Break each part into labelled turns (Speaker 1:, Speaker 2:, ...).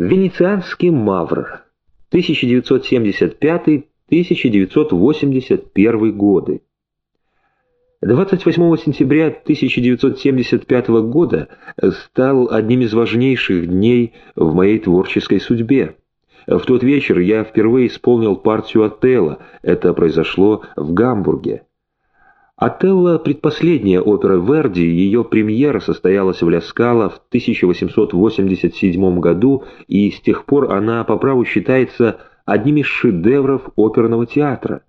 Speaker 1: Венецианский мавр. 1975-1981 годы. 28 сентября 1975 года стал одним из важнейших дней в моей творческой судьбе. В тот вечер я впервые исполнил партию Отелло, это произошло в Гамбурге. «Отелло» — предпоследняя опера Верди, ее премьера состоялась в Ляскало в 1887 году, и с тех пор она по праву считается одним из шедевров оперного театра.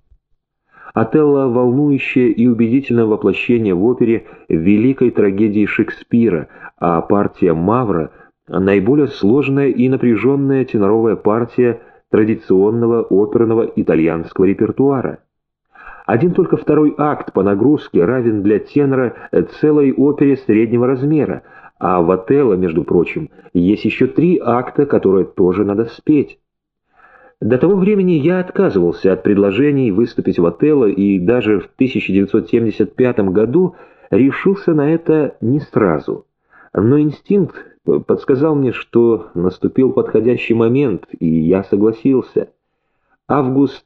Speaker 1: «Отелло» — волнующее и убедительное воплощение в опере великой трагедии Шекспира, а партия «Мавра» — наиболее сложная и напряженная теноровая партия традиционного оперного итальянского репертуара. Один только второй акт по нагрузке равен для тенора целой опере среднего размера, а в «Отелло», между прочим, есть еще три акта, которые тоже надо спеть. До того времени я отказывался от предложений выступить в «Отелло» и даже в 1975 году решился на это не сразу. Но инстинкт подсказал мне, что наступил подходящий момент, и я согласился. Август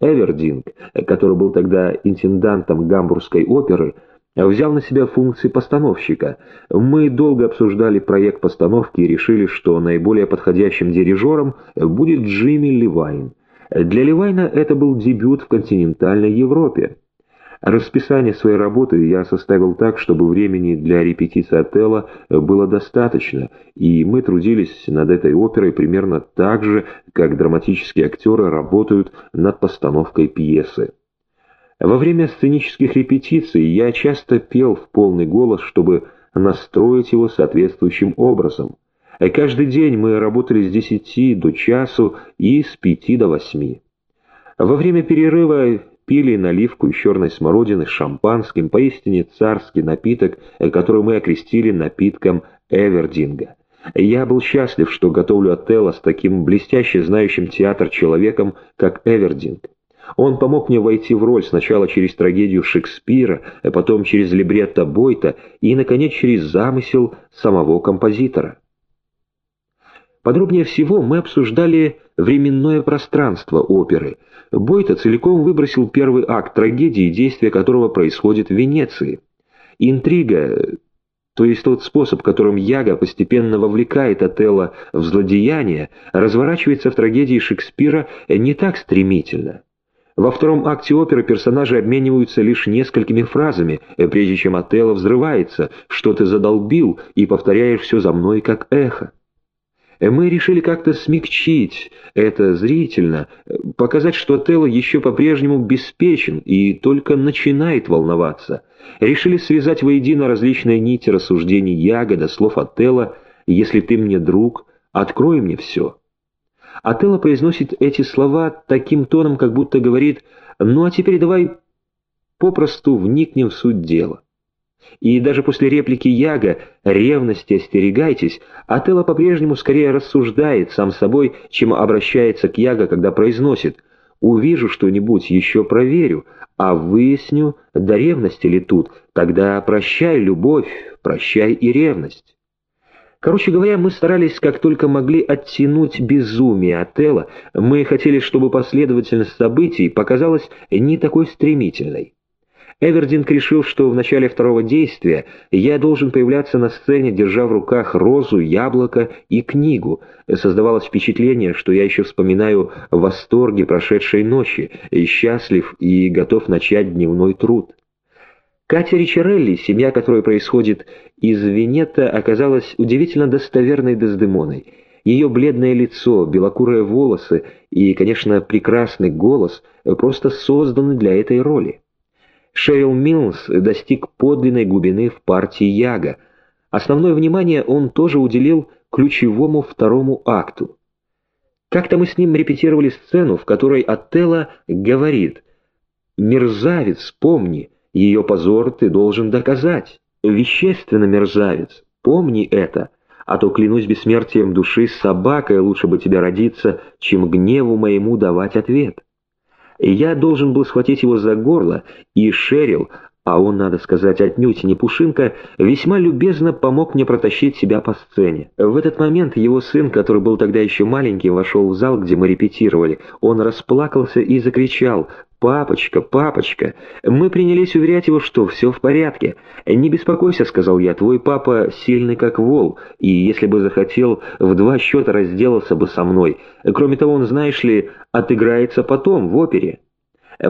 Speaker 1: Эвердинг, который был тогда интендантом Гамбургской оперы, взял на себя функции постановщика. Мы долго обсуждали проект постановки и решили, что наиболее подходящим дирижером будет Джимми Левайн. Для Левайна это был дебют в континентальной Европе. Расписание своей работы я составил так, чтобы времени для репетиции Отелло было достаточно, и мы трудились над этой оперой примерно так же, как драматические актеры работают над постановкой пьесы. Во время сценических репетиций я часто пел в полный голос, чтобы настроить его соответствующим образом. Каждый день мы работали с десяти до часу и с пяти до восьми. Во время перерыва пили наливку из черной смородины с шампанским, поистине царский напиток, который мы окрестили напитком Эвердинга. Я был счастлив, что готовлю Отелло с таким блестяще знающим театр человеком, как Эвердинг. Он помог мне войти в роль сначала через трагедию Шекспира, а потом через либретто Бойта и, наконец, через замысел самого композитора. Подробнее всего мы обсуждали временное пространство оперы. Бойта целиком выбросил первый акт трагедии, действие которого происходит в Венеции. Интрига, то есть тот способ, которым Яга постепенно вовлекает Отелло в злодеяние, разворачивается в трагедии Шекспира не так стремительно. Во втором акте оперы персонажи обмениваются лишь несколькими фразами, прежде чем Отелло взрывается, что ты задолбил и повторяешь все за мной как эхо. Мы решили как-то смягчить это зрительно, показать, что Тело еще по-прежнему беспечен и только начинает волноваться. Решили связать воедино различные нити рассуждений Ягода, слов Отелла «Если ты мне друг, открой мне все». Отелло произносит эти слова таким тоном, как будто говорит «Ну а теперь давай попросту вникнем в суть дела». И даже после реплики Яга «ревности остерегайтесь», Отелло по-прежнему скорее рассуждает сам собой, чем обращается к Яго, когда произносит «увижу что-нибудь, еще проверю, а выясню, до ревности ли тут, тогда прощай любовь, прощай и ревность». Короче говоря, мы старались как только могли оттянуть безумие Отелло, мы хотели, чтобы последовательность событий показалась не такой стремительной. Эвердинг решил, что в начале второго действия я должен появляться на сцене, держа в руках розу, яблоко и книгу. Создавалось впечатление, что я еще вспоминаю восторги прошедшей ночи, счастлив и готов начать дневной труд. Катя Ричарелли, семья которой происходит из Венета, оказалась удивительно достоверной Дездемоной. Ее бледное лицо, белокурые волосы и, конечно, прекрасный голос просто созданы для этой роли. Шерил Милс достиг подлинной глубины в партии Яга. Основное внимание он тоже уделил ключевому второму акту. Как-то мы с ним репетировали сцену, в которой Отелло говорит «Мерзавец, помни, ее позор ты должен доказать. Вещественно, мерзавец, помни это, а то, клянусь бессмертием души, с собакой лучше бы тебе родиться, чем гневу моему давать ответ». Я должен был схватить его за горло, и Шерил, а он, надо сказать, отнюдь не Пушинка, весьма любезно помог мне протащить себя по сцене. В этот момент его сын, который был тогда еще маленький, вошел в зал, где мы репетировали. Он расплакался и закричал «Папочка, папочка!» Мы принялись уверять его, что все в порядке. «Не беспокойся», — сказал я, — «твой папа сильный как вол, и если бы захотел, в два счета разделался бы со мной. Кроме того, он, знаешь ли, отыграется потом в опере».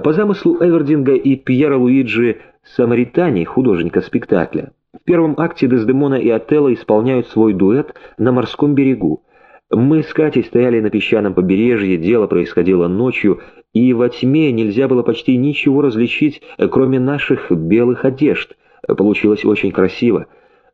Speaker 1: По замыслу Эвердинга и Пьера Луиджи Самаритани, художника спектакля, в первом акте Дездемона и Отелло исполняют свой дуэт на морском берегу. Мы с Катей стояли на песчаном побережье, дело происходило ночью, и во тьме нельзя было почти ничего различить, кроме наших белых одежд. Получилось очень красиво.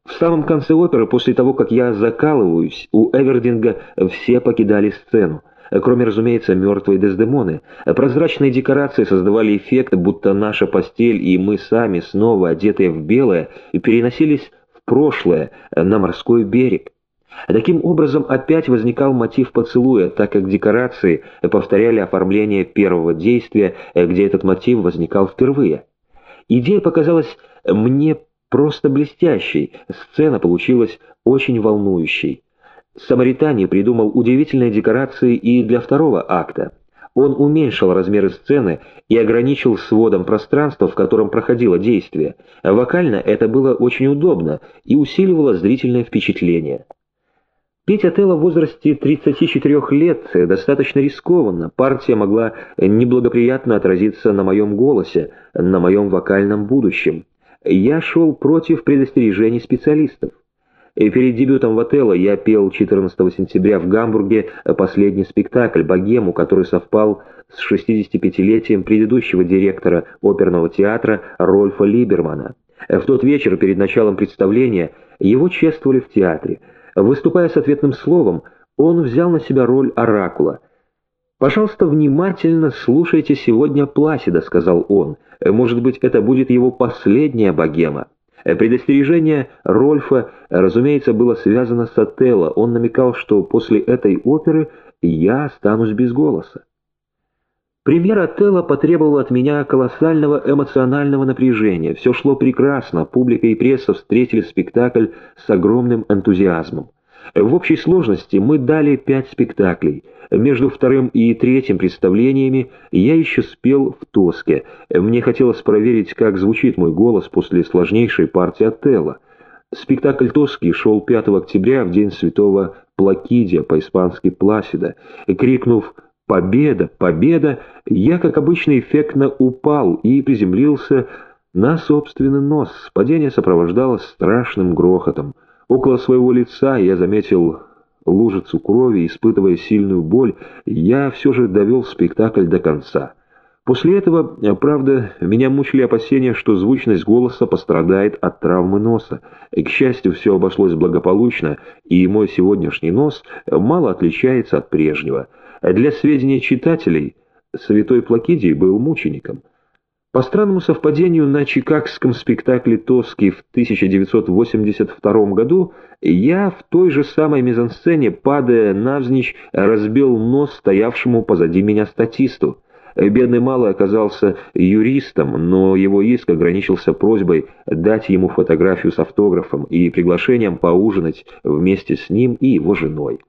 Speaker 1: В самом конце оперы, после того, как я закалываюсь, у Эвердинга все покидали сцену кроме, разумеется, мертвой Дездемоны. Прозрачные декорации создавали эффект, будто наша постель и мы сами, снова одетые в белое, переносились в прошлое, на морской берег. Таким образом, опять возникал мотив поцелуя, так как декорации повторяли оформление первого действия, где этот мотив возникал впервые. Идея показалась мне просто блестящей, сцена получилась очень волнующей. Самаритане придумал удивительные декорации и для второго акта. Он уменьшил размеры сцены и ограничил сводом пространства, в котором проходило действие. Вокально это было очень удобно и усиливало зрительное впечатление. Петь Отелло в возрасте 34 лет достаточно рискованно. Партия могла неблагоприятно отразиться на моем голосе, на моем вокальном будущем. Я шел против предостережений специалистов. И перед дебютом в Отелло я пел 14 сентября в Гамбурге последний спектакль «Богему», который совпал с 65-летием предыдущего директора оперного театра Рольфа Либермана. В тот вечер перед началом представления его чествовали в театре. Выступая с ответным словом, он взял на себя роль оракула. «Пожалуйста, внимательно слушайте сегодня Пласида», — сказал он. «Может быть, это будет его последняя богема». Предостережение Рольфа, разумеется, было связано с Отелло. Он намекал, что после этой оперы я останусь без голоса. Премьер Отелло потребовал от меня колоссального эмоционального напряжения. Все шло прекрасно, публика и пресса встретили спектакль с огромным энтузиазмом. В общей сложности мы дали пять спектаклей. Между вторым и третьим представлениями я еще спел в Тоске. Мне хотелось проверить, как звучит мой голос после сложнейшей партии Отелло. Спектакль Тоски шел 5 октября в день святого Плакидия, по-испански Пласида. Крикнув «Победа! Победа!», я, как обычно, эффектно упал и приземлился на собственный нос. Падение сопровождалось страшным грохотом. Около своего лица я заметил лужицу крови, испытывая сильную боль, я все же довел спектакль до конца. После этого, правда, меня мучили опасения, что звучность голоса пострадает от травмы носа. К счастью, все обошлось благополучно, и мой сегодняшний нос мало отличается от прежнего. Для сведения читателей, святой Плакидий был мучеником. По странному совпадению, на чикагском спектакле «Тоски» в 1982 году я в той же самой мизансцене, падая навзничь, разбил нос стоявшему позади меня статисту. Бедный малый оказался юристом, но его иск ограничился просьбой дать ему фотографию с автографом и приглашением поужинать вместе с ним и его женой.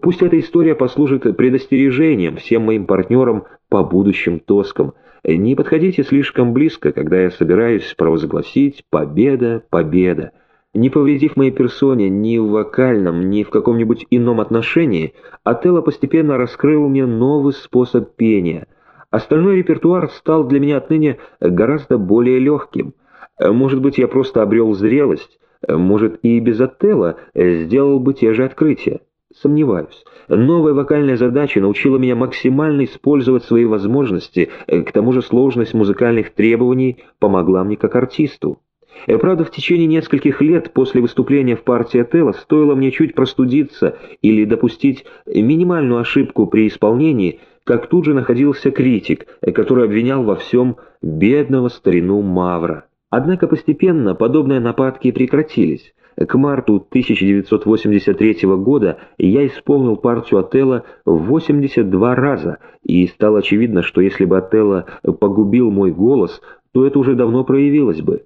Speaker 1: Пусть эта история послужит предостережением всем моим партнерам по будущим тоскам. Не подходите слишком близко, когда я собираюсь провозгласить «Победа! Победа!». Не повредив моей персоне ни в вокальном, ни в каком-нибудь ином отношении, Отелло постепенно раскрыл мне новый способ пения. Остальной репертуар стал для меня отныне гораздо более легким. Может быть, я просто обрел зрелость, может, и без Отелло сделал бы те же открытия. Сомневаюсь. Новая вокальная задача научила меня максимально использовать свои возможности, к тому же сложность музыкальных требований помогла мне как артисту. Э, правда, в течение нескольких лет после выступления в партии Отелло стоило мне чуть простудиться или допустить минимальную ошибку при исполнении, как тут же находился критик, э, который обвинял во всем бедного старину Мавра. Однако постепенно подобные нападки прекратились. К марту 1983 года я исполнил партию Отелло 82 раза, и стало очевидно, что если бы Отелло погубил мой голос, то это уже давно проявилось бы.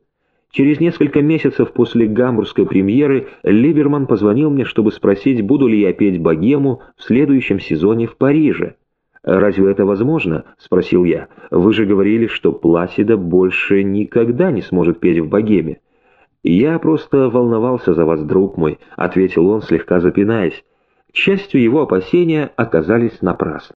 Speaker 1: Через несколько месяцев после гамбургской премьеры Либерман позвонил мне, чтобы спросить, буду ли я петь богему в следующем сезоне в Париже. «Разве это возможно?» — спросил я. «Вы же говорили, что Пласида больше никогда не сможет петь в богеме». «Я просто волновался за вас, друг мой», — ответил он, слегка запинаясь. К счастью, его опасения оказались напрасны.